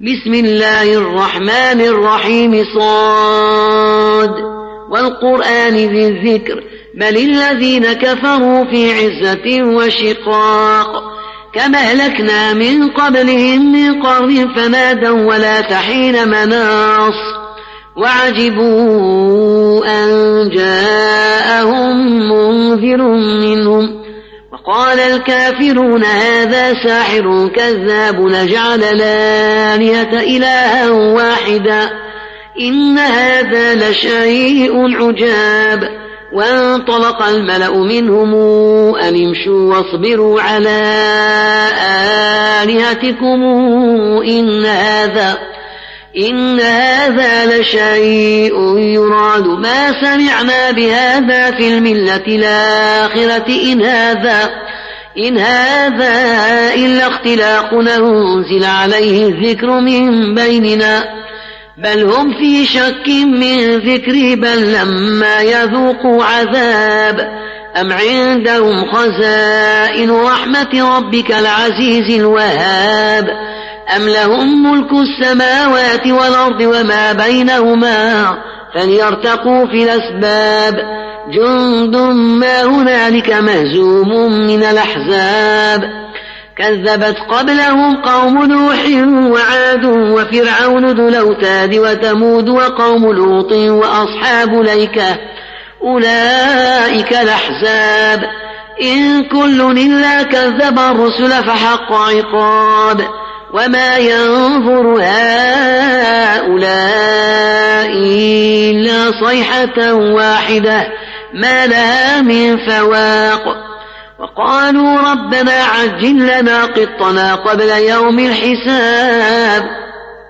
بسم الله الرحمن الرحيم صاد. والقرآن ذي الذكر بل الذين كفروا في عزة وشقاق. كما أهلكنا من قبلهم من قرن فنادوا ولا تحين مناص. وعجبوا أن جاءهم منذر منهم. وقال الكافرون هذا ساحر كذاب نجعل الآلهة إلها واحدا إن هذا لشيء عجاب وانطلق الملأ منهم أن امشوا واصبروا على آلهتكم إن هذا إن هذا لشيء يراد. ما سمعنا بهذا في الملة الآخرة. إن هذا إن هذا إلا اختلاق. أنزل عليه الذكر من بيننا. بل هم في شك من ذكري بل لما يذوقوا عذاب أم عندهم خزائن رحمة ربك العزيز الوهاب. أم لهم ملك السماوات والأرض وما بينهما فليرتقوا في الأسباب جند ما هنالك مهزوم من الأحزاب كذبت قبلهم قوم نوح وعاد وفرعون ذو الأوتاد وثمود وقوم لوط وأصحاب ليكة أولئك الأحزاب إن كل إلا كذب الرسل فحق عقاب وما ينظر هؤلاء إلا صيحة واحدة ما لها من فواق وقالوا ربنا عجل لنا قطنا قبل يوم الحساب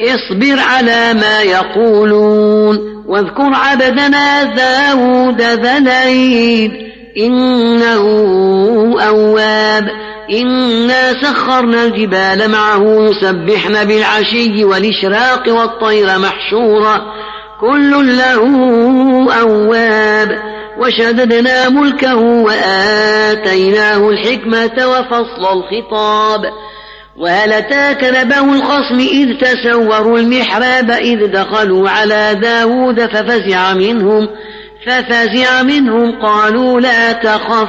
اصبر على ما يقولون واذكر عبدنا داود ذليل إنه أواب إنا سخرنا الجبال معه يسبحن بالعشي والإشراق والطير محشورة كل له أواب. وشددنا ملكه وآتيناه الحكمة وفصل الخطاب. وهل أتاك نبأ الخصم إذ تسوروا المحراب إذ دخلوا على داود ففزع منهم ففزع منهم قالوا لا تخف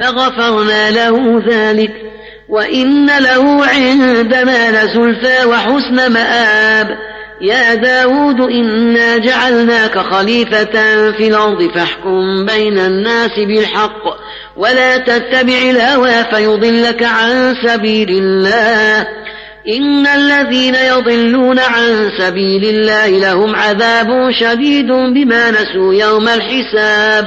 فغفرنا له ذلك وإن له عندنا لزلفى وحسن مآب. يا داود إنا جعلناك خليفة في الأرض فاحكم بين الناس بالحق ولا تتبع الهوى فيضلك عن سبيل الله. إن الذين يضلون عن سبيل الله لهم عذاب شديد بما نسوا يوم الحساب.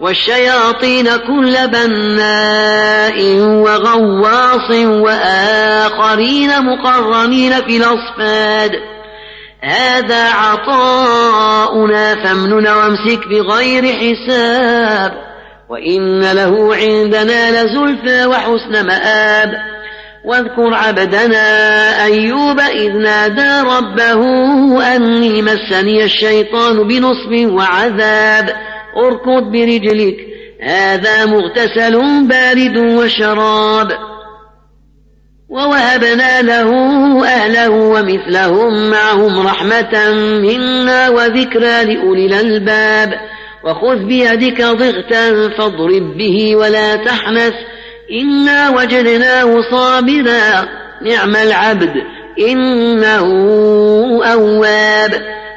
والشياطين كل بناء وغواص وآخرين مقرنين في الأصفاد. هذا عطاؤنا فامنن وامسك بغير حساب. وإن له عندنا لزلفى وحسن مآب. واذكر عبدنا أيوب إذ نادى ربه أني مسني الشيطان بنصب وعذاب. أركض برجلك. هذا مغتسل بارد وشراب. ووهبنا له أهله ومثلهم معهم رحمة منا وذكرى لأولي الألباب. وخذ بيدك ضغتا فاضرب به ولا تحنث. إنا وجدناه صابرا نعم العبد. إنه أواب.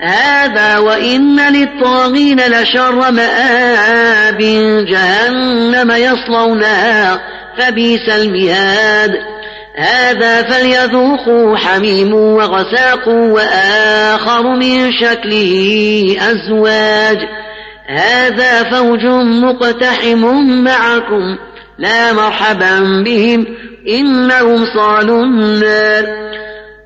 هذا وإن للطاغين لشر مآب جهنم يصلونها فبئس المهاد. هذا فليذوقوا حميم وغساق وآخر من شكله أزواج. هذا فوج مقتحم معكم لا مرحبا بهم إنهم صالوا النار.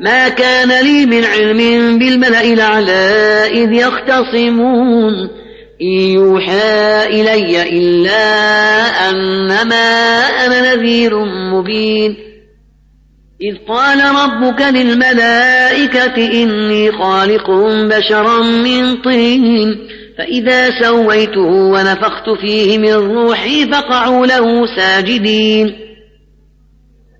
ما كان لي من علم بالملأ الأعلى إذ يختصمون. إن يوحى إلي إلا أنما أنا نذير مبين. إذ قال ربك للملائكة إني خالق بشرا من طين. فإذا سويته ونفخت فيه من روحي فقعوا له ساجدين.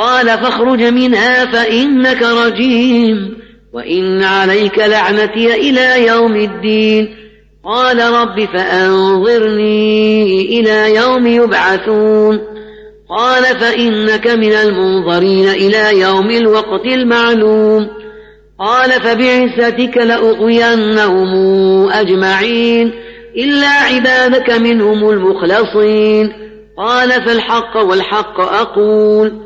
قال فاخرج منها فإنك رجيم وإن عليك لعنتي إلى يوم الدين. قال رب فأنظرني إلى يوم يبعثون. قال فإنك من المنظرين إلى يوم الوقت المعلوم. قال فبعزتك لأغوينهم أجمعين. إلا عبادك منهم المخلصين. قال فالحق والحق أقول.